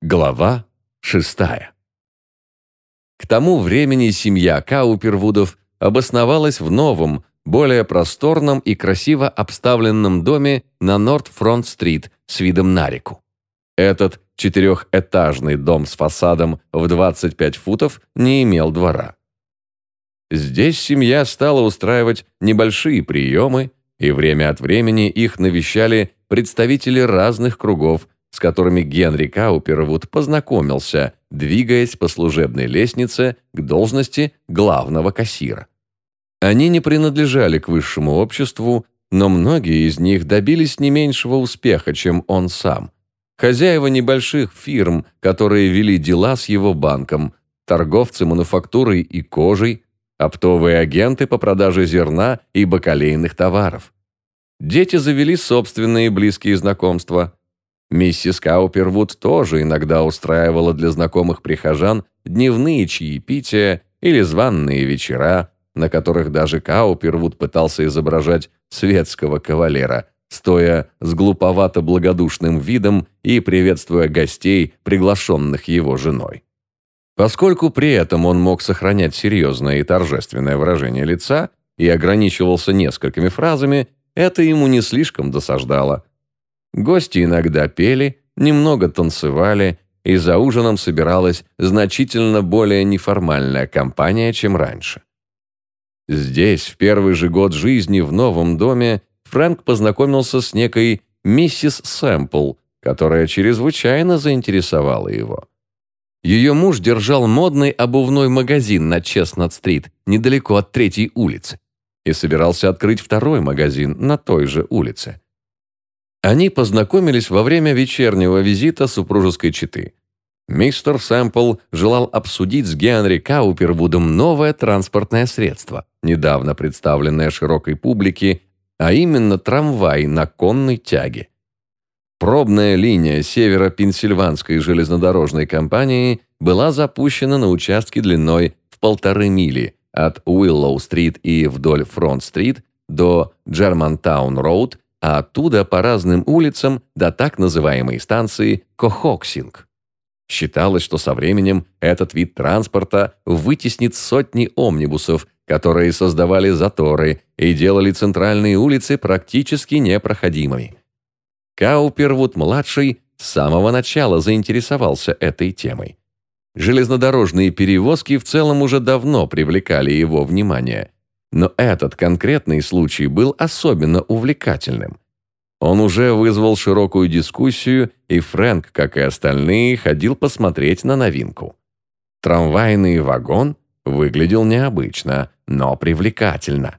Глава шестая. К тому времени семья Каупервудов обосновалась в новом, более просторном и красиво обставленном доме на Норт-Фронт-стрит с видом на реку. Этот четырехэтажный дом с фасадом в 25 футов не имел двора. Здесь семья стала устраивать небольшие приемы, и время от времени их навещали представители разных кругов с которыми Генри Каупервуд познакомился, двигаясь по служебной лестнице к должности главного кассира. Они не принадлежали к высшему обществу, но многие из них добились не меньшего успеха, чем он сам. Хозяева небольших фирм, которые вели дела с его банком, торговцы мануфактурой и кожей, оптовые агенты по продаже зерна и бакалейных товаров. Дети завели собственные близкие знакомства – Миссис Каупервуд тоже иногда устраивала для знакомых прихожан дневные чаепития или званные вечера, на которых даже Каупервуд пытался изображать светского кавалера, стоя с глуповато-благодушным видом и приветствуя гостей, приглашенных его женой. Поскольку при этом он мог сохранять серьезное и торжественное выражение лица и ограничивался несколькими фразами, это ему не слишком досаждало – Гости иногда пели, немного танцевали, и за ужином собиралась значительно более неформальная компания, чем раньше. Здесь, в первый же год жизни в новом доме, Фрэнк познакомился с некой миссис Сэмпл, которая чрезвычайно заинтересовала его. Ее муж держал модный обувной магазин на Честнад-стрит, недалеко от третьей улицы, и собирался открыть второй магазин на той же улице. Они познакомились во время вечернего визита супружеской четы. Мистер Сэмпл желал обсудить с Генри Каупервудом новое транспортное средство, недавно представленное широкой публике, а именно трамвай на конной тяге. Пробная линия северо-пенсильванской железнодорожной компании была запущена на участке длиной в полторы мили от Уиллоу-стрит и вдоль Фронт-стрит до Джермантаун-роуд а оттуда по разным улицам до так называемой станции Кохоксинг. Считалось, что со временем этот вид транспорта вытеснит сотни омнибусов, которые создавали заторы и делали центральные улицы практически непроходимыми. Каупервуд-младший с самого начала заинтересовался этой темой. Железнодорожные перевозки в целом уже давно привлекали его внимание – но этот конкретный случай был особенно увлекательным. Он уже вызвал широкую дискуссию, и Фрэнк, как и остальные, ходил посмотреть на новинку. Трамвайный вагон выглядел необычно, но привлекательно.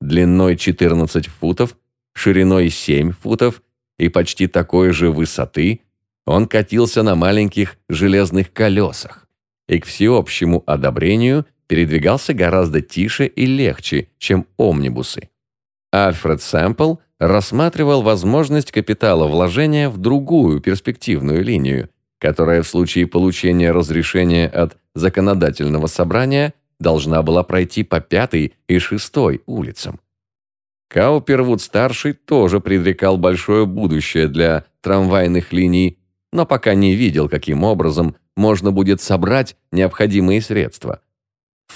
Длиной 14 футов, шириной 7 футов и почти такой же высоты он катился на маленьких железных колесах. И к всеобщему одобрению – передвигался гораздо тише и легче, чем омнибусы. Альфред Сэмпл рассматривал возможность капитала вложения в другую перспективную линию, которая в случае получения разрешения от законодательного собрания должна была пройти по пятой и шестой улицам. Каупервуд-старший тоже предрекал большое будущее для трамвайных линий, но пока не видел, каким образом можно будет собрать необходимые средства –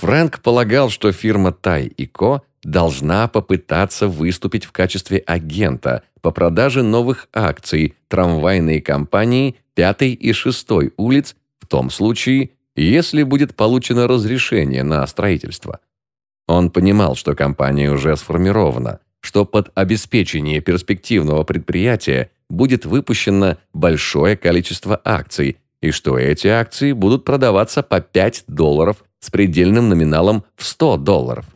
Фрэнк полагал, что фирма Тай и Ко должна попытаться выступить в качестве агента по продаже новых акций трамвайной компании 5 и 6 улиц в том случае, если будет получено разрешение на строительство. Он понимал, что компания уже сформирована, что под обеспечение перспективного предприятия будет выпущено большое количество акций и что эти акции будут продаваться по 5 долларов с предельным номиналом в 100 долларов.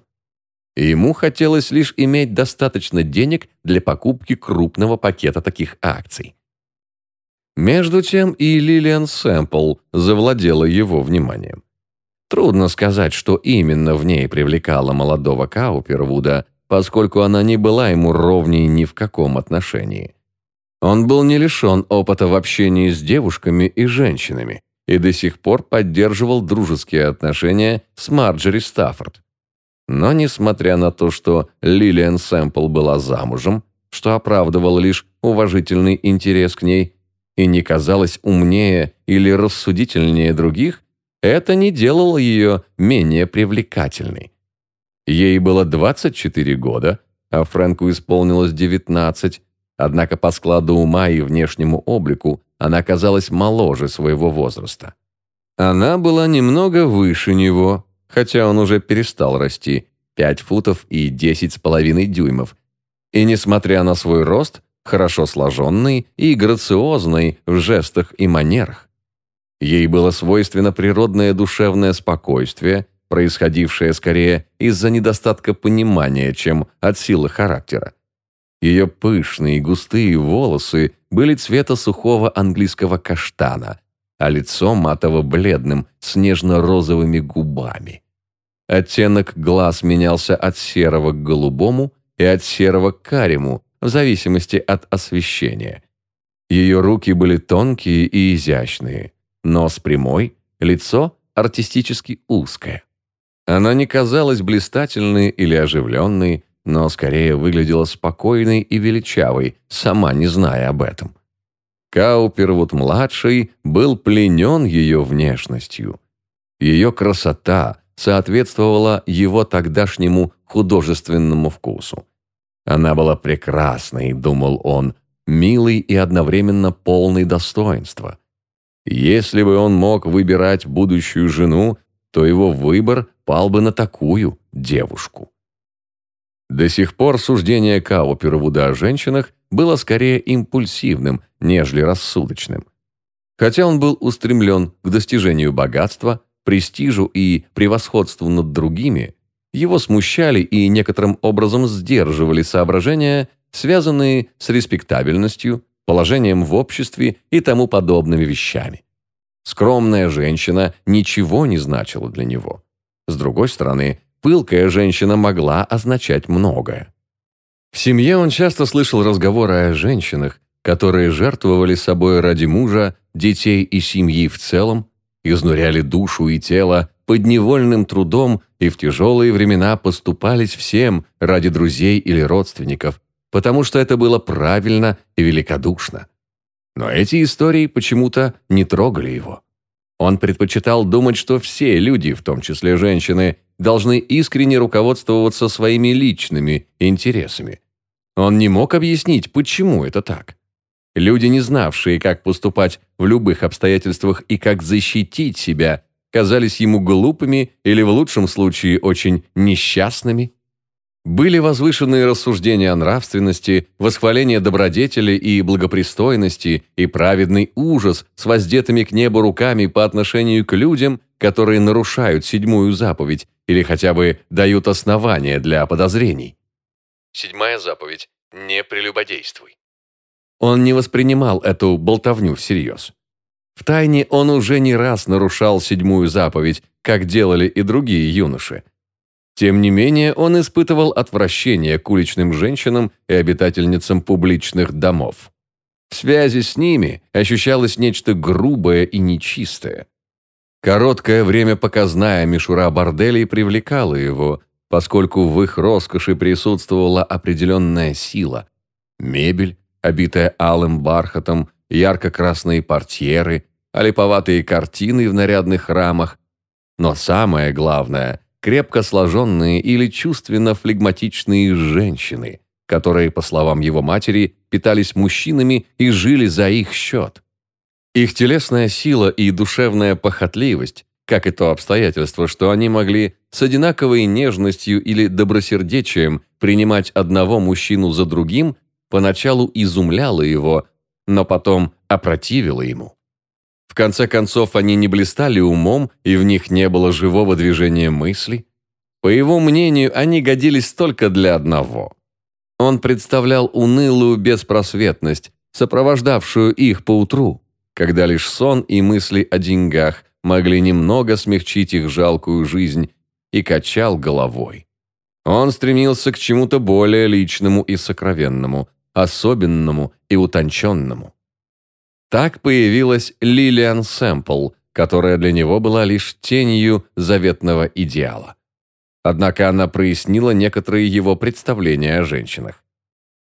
Ему хотелось лишь иметь достаточно денег для покупки крупного пакета таких акций. Между тем и Лилиан Сэмпл завладела его вниманием. Трудно сказать, что именно в ней привлекало молодого Каупервуда, поскольку она не была ему ровней ни в каком отношении. Он был не лишен опыта в общении с девушками и женщинами, и до сих пор поддерживал дружеские отношения с Марджери Стаффорд. Но несмотря на то, что Лилиан Сэмпл была замужем, что оправдывало лишь уважительный интерес к ней, и не казалась умнее или рассудительнее других, это не делало ее менее привлекательной. Ей было 24 года, а Фрэнку исполнилось 19, однако по складу ума и внешнему облику она казалась моложе своего возраста. Она была немного выше него, хотя он уже перестал расти, 5 футов и 10 с половиной дюймов, и, несмотря на свой рост, хорошо сложенный и грациозный в жестах и манерах. Ей было свойственно природное душевное спокойствие, происходившее скорее из-за недостатка понимания, чем от силы характера. Ее пышные густые волосы были цвета сухого английского каштана, а лицо матово-бледным с нежно-розовыми губами. Оттенок глаз менялся от серого к голубому и от серого к карему, в зависимости от освещения. Ее руки были тонкие и изящные, нос прямой, лицо артистически узкое. Она не казалась блистательной или оживленной, но скорее выглядела спокойной и величавой, сама не зная об этом. Каупервуд-младший был пленен ее внешностью. Ее красота соответствовала его тогдашнему художественному вкусу. Она была прекрасной, думал он, милой и одновременно полной достоинства. Если бы он мог выбирать будущую жену, то его выбор пал бы на такую девушку. До сих пор суждение Каупервуда о женщинах было скорее импульсивным, нежели рассудочным. Хотя он был устремлен к достижению богатства, престижу и превосходству над другими, его смущали и некоторым образом сдерживали соображения, связанные с респектабельностью, положением в обществе и тому подобными вещами. Скромная женщина ничего не значила для него. С другой стороны, пылкая женщина могла означать многое. В семье он часто слышал разговоры о женщинах, которые жертвовали собой ради мужа, детей и семьи в целом, изнуряли душу и тело подневольным трудом и в тяжелые времена поступались всем ради друзей или родственников, потому что это было правильно и великодушно. Но эти истории почему-то не трогали его. Он предпочитал думать, что все люди, в том числе женщины, должны искренне руководствоваться своими личными интересами. Он не мог объяснить, почему это так. Люди, не знавшие, как поступать в любых обстоятельствах и как защитить себя, казались ему глупыми или, в лучшем случае, очень несчастными. Были возвышенные рассуждения о нравственности, восхваление добродетели и благопристойности и праведный ужас с воздетыми к небу руками по отношению к людям, которые нарушают седьмую заповедь или хотя бы дают основания для подозрений. Седьмая заповедь – не прелюбодействуй. Он не воспринимал эту болтовню всерьез. Втайне он уже не раз нарушал седьмую заповедь, как делали и другие юноши. Тем не менее, он испытывал отвращение к уличным женщинам и обитательницам публичных домов. В связи с ними ощущалось нечто грубое и нечистое. Короткое время показная мишура борделей привлекала его, поскольку в их роскоши присутствовала определенная сила. Мебель, обитая алым бархатом, ярко-красные портьеры, олиповатые картины в нарядных рамах, но самое главное – крепко сложенные или чувственно флегматичные женщины, которые, по словам его матери, питались мужчинами и жили за их счет. Их телесная сила и душевная похотливость, как и то обстоятельство, что они могли с одинаковой нежностью или добросердечием принимать одного мужчину за другим, поначалу изумляло его, но потом опротивило ему. В конце концов, они не блистали умом, и в них не было живого движения мысли. По его мнению, они годились только для одного. Он представлял унылую беспросветность, сопровождавшую их поутру, когда лишь сон и мысли о деньгах могли немного смягчить их жалкую жизнь, и качал головой. Он стремился к чему-то более личному и сокровенному, особенному и утонченному. Так появилась Лилиан Сэмпл, которая для него была лишь тенью заветного идеала. Однако она прояснила некоторые его представления о женщинах.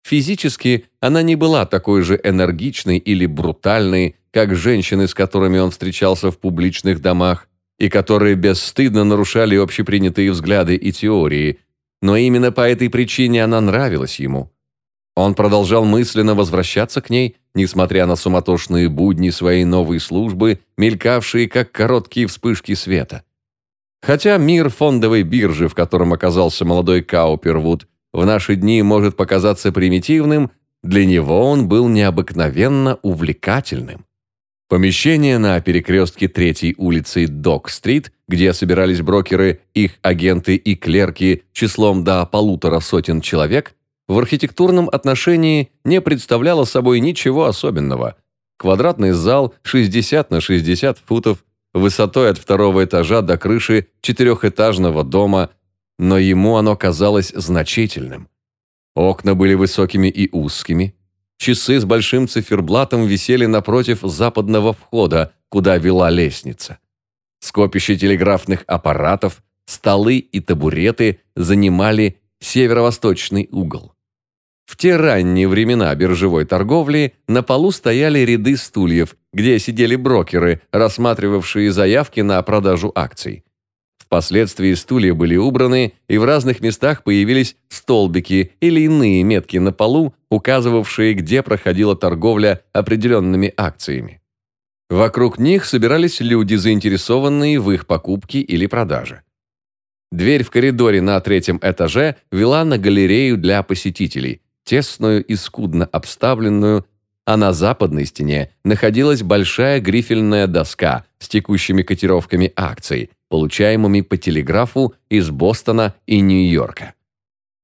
Физически она не была такой же энергичной или брутальной, как женщины, с которыми он встречался в публичных домах, и которые бесстыдно нарушали общепринятые взгляды и теории, но именно по этой причине она нравилась ему. Он продолжал мысленно возвращаться к ней, несмотря на суматошные будни своей новой службы, мелькавшие как короткие вспышки света. Хотя мир фондовой биржи, в котором оказался молодой Каупервуд, в наши дни может показаться примитивным, для него он был необыкновенно увлекательным. Помещение на перекрестке третьей улицы Док-стрит, где собирались брокеры, их агенты и клерки числом до полутора сотен человек, в архитектурном отношении не представляло собой ничего особенного. Квадратный зал 60 на 60 футов, высотой от второго этажа до крыши четырехэтажного дома, но ему оно казалось значительным. Окна были высокими и узкими, Часы с большим циферблатом висели напротив западного входа, куда вела лестница. Скопище телеграфных аппаратов, столы и табуреты занимали северо-восточный угол. В те ранние времена биржевой торговли на полу стояли ряды стульев, где сидели брокеры, рассматривавшие заявки на продажу акций. Впоследствии стулья были убраны, и в разных местах появились столбики или иные метки на полу, указывавшие, где проходила торговля определенными акциями. Вокруг них собирались люди, заинтересованные в их покупке или продаже. Дверь в коридоре на третьем этаже вела на галерею для посетителей, тесную и скудно обставленную, а на западной стене находилась большая грифельная доска с текущими котировками акций, получаемыми по телеграфу из Бостона и Нью-Йорка.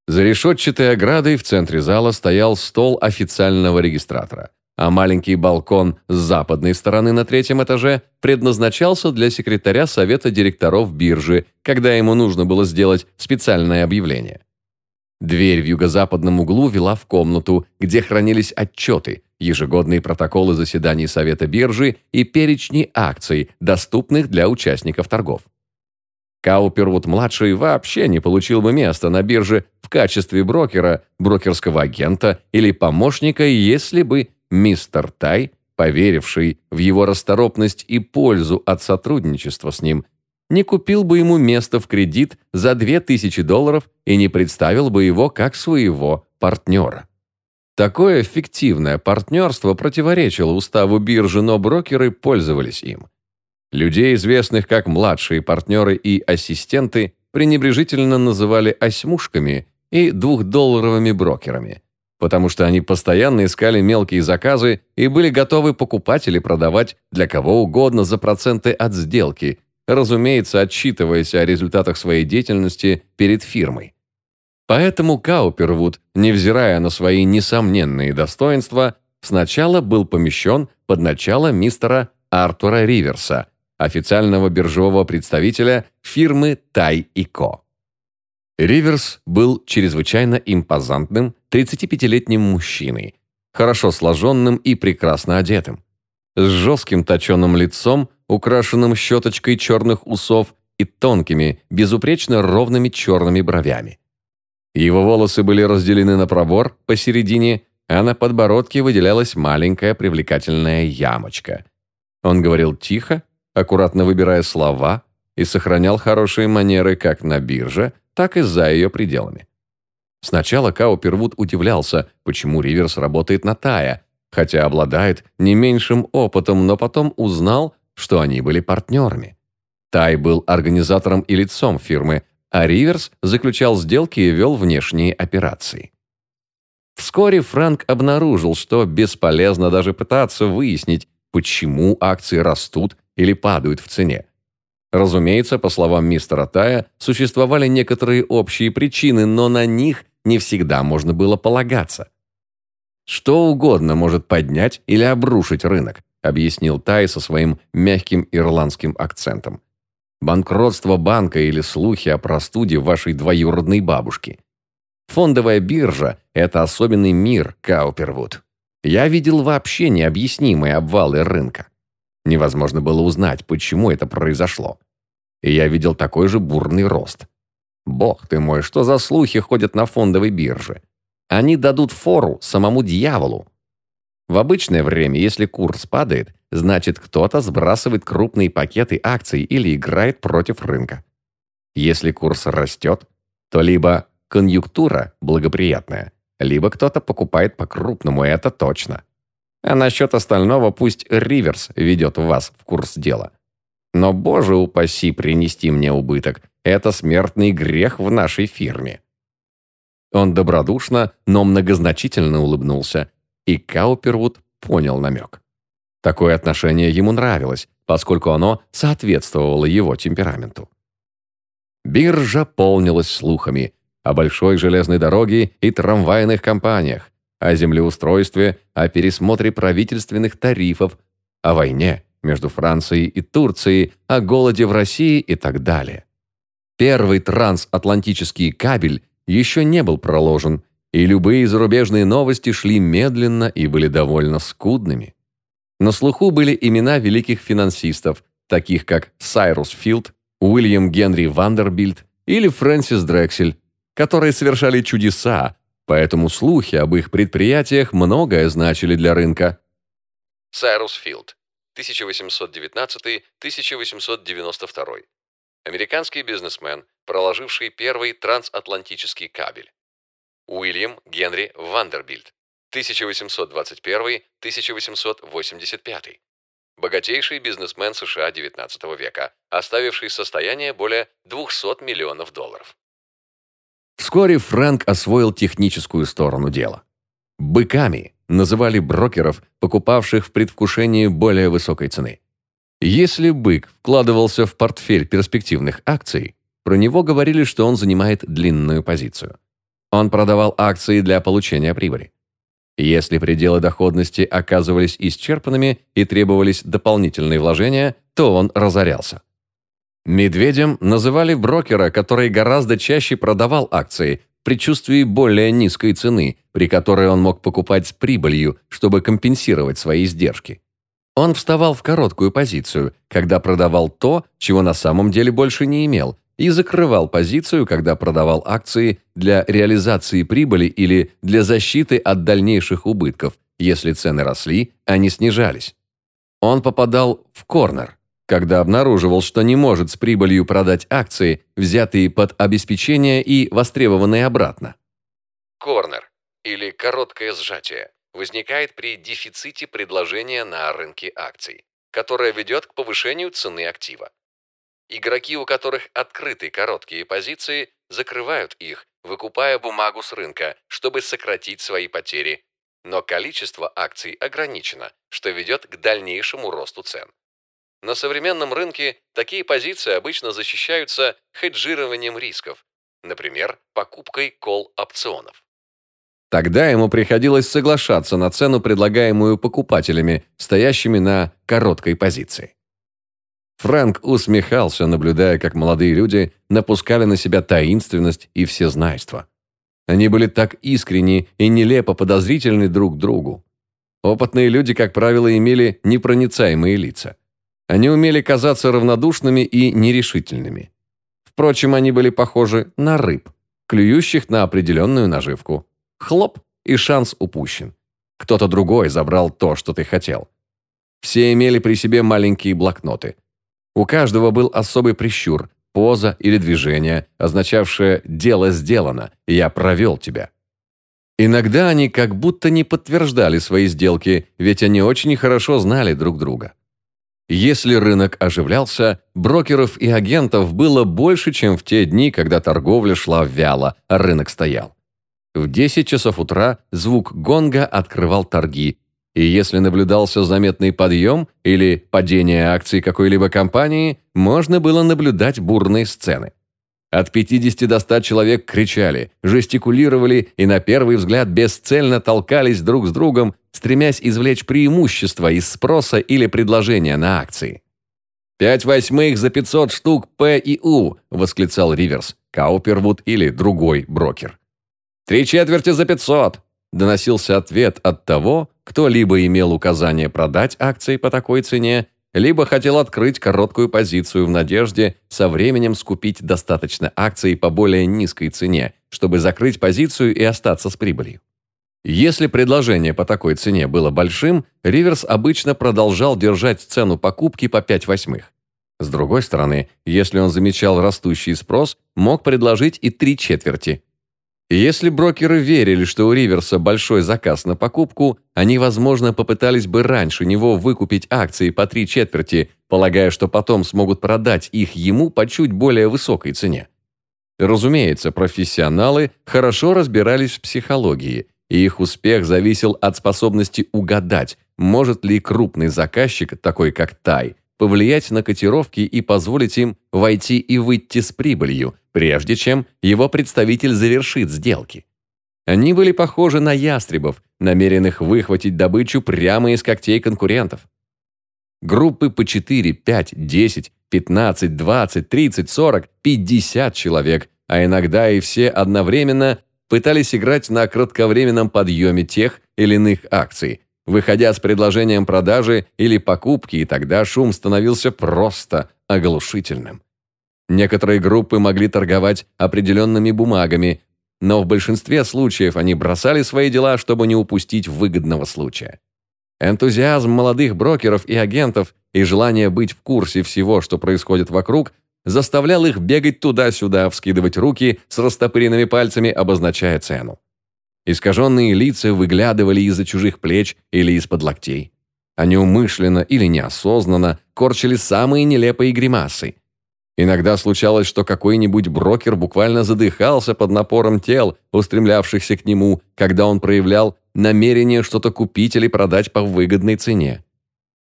За решетчатой оградой в центре зала стоял стол официального регистратора, а маленький балкон с западной стороны на третьем этаже предназначался для секретаря совета директоров биржи, когда ему нужно было сделать специальное объявление. Дверь в юго-западном углу вела в комнату, где хранились отчеты, ежегодные протоколы заседаний Совета биржи и перечни акций, доступных для участников торгов. Каупервуд-младший вообще не получил бы места на бирже в качестве брокера, брокерского агента или помощника, если бы мистер Тай, поверивший в его расторопность и пользу от сотрудничества с ним, не купил бы ему место в кредит за 2000 долларов и не представил бы его как своего партнера. Такое фиктивное партнерство противоречило уставу биржи, но брокеры пользовались им. Людей, известных как младшие партнеры и ассистенты, пренебрежительно называли осьмушками и двухдолларовыми брокерами, потому что они постоянно искали мелкие заказы и были готовы покупать или продавать для кого угодно за проценты от сделки, разумеется, отчитываясь о результатах своей деятельности перед фирмой. Поэтому Каупервуд, невзирая на свои несомненные достоинства, сначала был помещен под начало мистера Артура Риверса, официального биржевого представителя фирмы Тай и Ко. Риверс был чрезвычайно импозантным 35-летним мужчиной, хорошо сложенным и прекрасно одетым, с жестким точеным лицом, украшенным щеточкой черных усов и тонкими, безупречно ровными черными бровями. Его волосы были разделены на пробор посередине, а на подбородке выделялась маленькая привлекательная ямочка. Он говорил тихо, аккуратно выбирая слова, и сохранял хорошие манеры как на бирже, так и за ее пределами. Сначала Каупервуд удивлялся, почему Риверс работает на Тая, хотя обладает не меньшим опытом, но потом узнал, что они были партнерами. Тай был организатором и лицом фирмы, а Риверс заключал сделки и вел внешние операции. Вскоре Франк обнаружил, что бесполезно даже пытаться выяснить, почему акции растут или падают в цене. Разумеется, по словам мистера Тая, существовали некоторые общие причины, но на них не всегда можно было полагаться. «Что угодно может поднять или обрушить рынок», объяснил Тай со своим мягким ирландским акцентом. «Банкротство банка или слухи о простуде вашей двоюродной бабушки. Фондовая биржа – это особенный мир, Каупервуд. Я видел вообще необъяснимые обвалы рынка. Невозможно было узнать, почему это произошло. И я видел такой же бурный рост. Бог ты мой, что за слухи ходят на фондовой бирже? Они дадут фору самому дьяволу. В обычное время, если курс падает, значит кто-то сбрасывает крупные пакеты акций или играет против рынка. Если курс растет, то либо конъюнктура благоприятная, либо кто-то покупает по-крупному, это точно. А насчет остального пусть Риверс ведет вас в курс дела. Но, боже упаси, принести мне убыток. Это смертный грех в нашей фирме. Он добродушно, но многозначительно улыбнулся, и Каупервуд понял намек. Такое отношение ему нравилось, поскольку оно соответствовало его темпераменту. Биржа полнилась слухами о большой железной дороге и трамвайных компаниях, о землеустройстве, о пересмотре правительственных тарифов, о войне между Францией и Турцией, о голоде в России и так далее. Первый трансатлантический кабель еще не был проложен, и любые зарубежные новости шли медленно и были довольно скудными. На слуху были имена великих финансистов, таких как Сайрус Филд, Уильям Генри Вандербильд или Фрэнсис Дрексель, которые совершали чудеса, поэтому слухи об их предприятиях многое значили для рынка. Сайрус Филд, 1819-1892. Американский бизнесмен, проложивший первый трансатлантический кабель. Уильям Генри Вандербильд, 1821-1885. Богатейший бизнесмен США XIX века, оставивший состояние более 200 миллионов долларов. Вскоре Фрэнк освоил техническую сторону дела. «Быками» называли брокеров, покупавших в предвкушении более высокой цены. Если бык вкладывался в портфель перспективных акций, про него говорили, что он занимает длинную позицию. Он продавал акции для получения прибыли. Если пределы доходности оказывались исчерпанными и требовались дополнительные вложения, то он разорялся. Медведем называли брокера, который гораздо чаще продавал акции в предчувствии более низкой цены, при которой он мог покупать с прибылью, чтобы компенсировать свои издержки. Он вставал в короткую позицию, когда продавал то, чего на самом деле больше не имел, и закрывал позицию, когда продавал акции для реализации прибыли или для защиты от дальнейших убытков, если цены росли, а не снижались. Он попадал в корнер, когда обнаруживал, что не может с прибылью продать акции, взятые под обеспечение и востребованные обратно. Корнер или короткое сжатие возникает при дефиците предложения на рынке акций, которое ведет к повышению цены актива. Игроки, у которых открыты короткие позиции, закрывают их, выкупая бумагу с рынка, чтобы сократить свои потери. Но количество акций ограничено, что ведет к дальнейшему росту цен. На современном рынке такие позиции обычно защищаются хеджированием рисков, например, покупкой кол-опционов. Тогда ему приходилось соглашаться на цену, предлагаемую покупателями, стоящими на короткой позиции. Фрэнк усмехался, наблюдая, как молодые люди напускали на себя таинственность и всезнайство. Они были так искренни и нелепо подозрительны друг другу. Опытные люди, как правило, имели непроницаемые лица. Они умели казаться равнодушными и нерешительными. Впрочем, они были похожи на рыб, клюющих на определенную наживку. Хлоп, и шанс упущен. Кто-то другой забрал то, что ты хотел. Все имели при себе маленькие блокноты – у каждого был особый прищур, поза или движение, означавшее «дело сделано, я провел тебя». Иногда они как будто не подтверждали свои сделки, ведь они очень хорошо знали друг друга. Если рынок оживлялся, брокеров и агентов было больше, чем в те дни, когда торговля шла вяло, а рынок стоял. В 10 часов утра звук гонга открывал торги, и если наблюдался заметный подъем или падение акций какой-либо компании, можно было наблюдать бурные сцены. От 50 до 100 человек кричали, жестикулировали и на первый взгляд бесцельно толкались друг с другом, стремясь извлечь преимущество из спроса или предложения на акции. «Пять восьмых за 500 штук П и У!» – восклицал Риверс, Каупервуд или другой брокер. «Три четверти за 500!» – доносился ответ от того, кто либо имел указание продать акции по такой цене, либо хотел открыть короткую позицию в надежде со временем скупить достаточно акций по более низкой цене, чтобы закрыть позицию и остаться с прибылью. Если предложение по такой цене было большим, Риверс обычно продолжал держать цену покупки по 5 восьмых. С другой стороны, если он замечал растущий спрос, мог предложить и три четверти. Если брокеры верили, что у Риверса большой заказ на покупку, они, возможно, попытались бы раньше него выкупить акции по три четверти, полагая, что потом смогут продать их ему по чуть более высокой цене. Разумеется, профессионалы хорошо разбирались в психологии, и их успех зависел от способности угадать, может ли крупный заказчик, такой как Тай, повлиять на котировки и позволить им войти и выйти с прибылью, прежде чем его представитель завершит сделки. Они были похожи на ястребов, намеренных выхватить добычу прямо из когтей конкурентов. Группы по 4, 5, 10, 15, 20, 30, 40, 50 человек, а иногда и все одновременно пытались играть на кратковременном подъеме тех или иных акций, выходя с предложением продажи или покупки, и тогда шум становился просто оглушительным. Некоторые группы могли торговать определенными бумагами, но в большинстве случаев они бросали свои дела, чтобы не упустить выгодного случая. Энтузиазм молодых брокеров и агентов и желание быть в курсе всего, что происходит вокруг, заставлял их бегать туда-сюда, вскидывать руки с растопыренными пальцами, обозначая цену. Искаженные лица выглядывали из-за чужих плеч или из-под локтей. Они умышленно или неосознанно корчили самые нелепые гримасы. Иногда случалось, что какой-нибудь брокер буквально задыхался под напором тел, устремлявшихся к нему, когда он проявлял намерение что-то купить или продать по выгодной цене.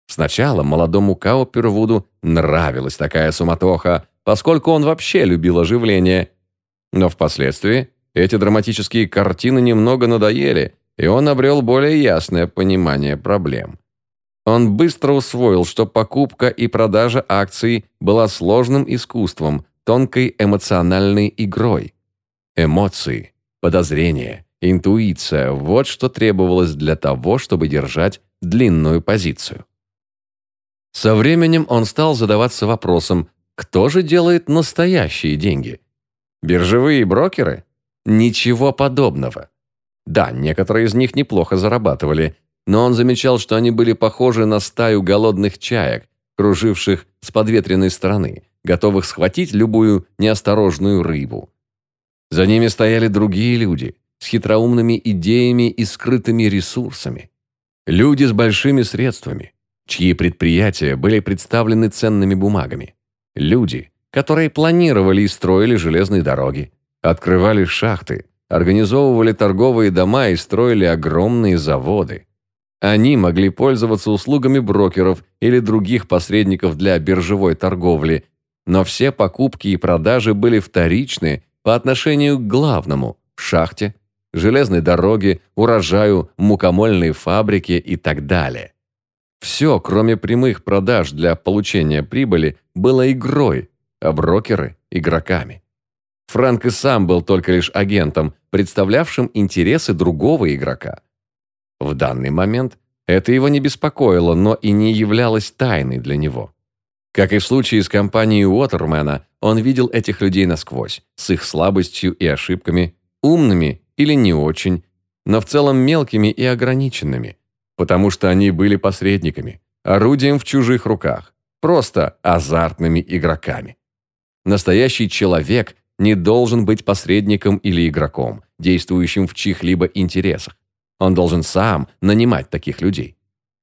Сначала молодому Каупервуду нравилась такая суматоха, поскольку он вообще любил оживление. Но впоследствии эти драматические картины немного надоели, и он обрел более ясное понимание проблем. Он быстро усвоил, что покупка и продажа акций была сложным искусством, тонкой эмоциональной игрой. Эмоции, подозрения, интуиция – вот что требовалось для того, чтобы держать длинную позицию. Со временем он стал задаваться вопросом, кто же делает настоящие деньги? Биржевые брокеры? Ничего подобного. Да, некоторые из них неплохо зарабатывали, но он замечал, что они были похожи на стаю голодных чаек, круживших с подветренной стороны, готовых схватить любую неосторожную рыбу. За ними стояли другие люди с хитроумными идеями и скрытыми ресурсами. Люди с большими средствами, чьи предприятия были представлены ценными бумагами. Люди, которые планировали и строили железные дороги, Открывали шахты, организовывали торговые дома и строили огромные заводы. Они могли пользоваться услугами брокеров или других посредников для биржевой торговли, но все покупки и продажи были вторичны по отношению к главному – шахте, железной дороге, урожаю, мукомольной фабрике и так далее. Все, кроме прямых продаж для получения прибыли, было игрой, а брокеры – игроками. Франк и сам был только лишь агентом, представлявшим интересы другого игрока. В данный момент это его не беспокоило, но и не являлось тайной для него. Как и в случае с компанией Уотермена, он видел этих людей насквозь, с их слабостью и ошибками, умными или не очень, но в целом мелкими и ограниченными, потому что они были посредниками, орудием в чужих руках, просто азартными игроками. Настоящий человек не должен быть посредником или игроком, действующим в чьих-либо интересах. Он должен сам нанимать таких людей.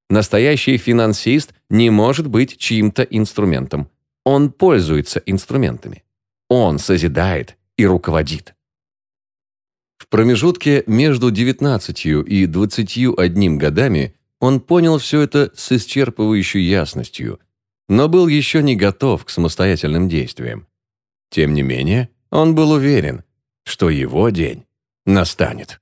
Настоящий финансист не может быть чьим-то инструментом. Он пользуется инструментами. Он созидает и руководит. В промежутке между 19 и 21 годами он понял все это с исчерпывающей ясностью, но был еще не готов к самостоятельным действиям. Тем не менее, он был уверен, что его день настанет.